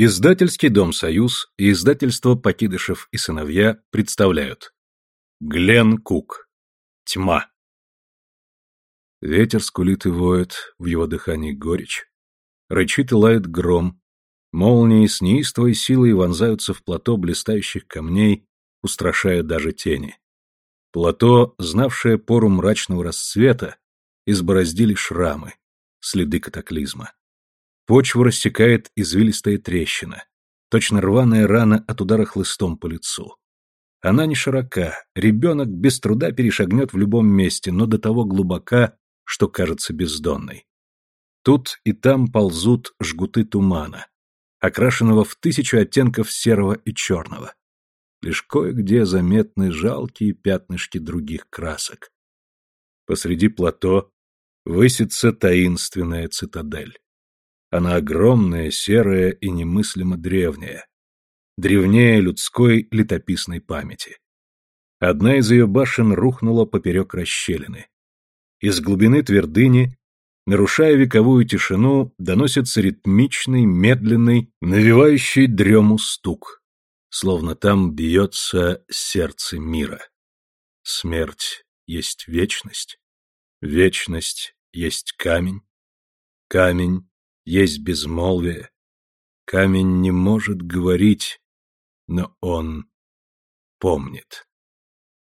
Издательский дом «Союз» и издательство «Покидышев и сыновья» представляют Глен Кук Тьма Ветер скулит и воет, в его дыхании горечь. Рычит и лает гром. Молнии с неистовой силой вонзаются в плато блистающих камней, устрашая даже тени. Плато, знавшее пору мрачного расцвета, избороздили шрамы, следы катаклизма. Почву рассекает извилистая трещина, точно рваная рана от удара хлыстом по лицу. Она не широка, ребенок без труда перешагнет в любом месте, но до того глубока, что кажется бездонной. Тут и там ползут жгуты тумана, окрашенного в тысячу оттенков серого и черного. Лишь кое-где заметны жалкие пятнышки других красок. Посреди плато высится таинственная цитадель. Она огромная, серая и немыслимо древняя. Древнее людской летописной памяти. Одна из ее башен рухнула поперек расщелины. Из глубины твердыни, нарушая вековую тишину, доносится ритмичный, медленный, навевающий дрему стук, словно там бьется сердце мира. Смерть есть вечность, вечность есть камень, камень есть безмолвие. Камень не может говорить, но он помнит.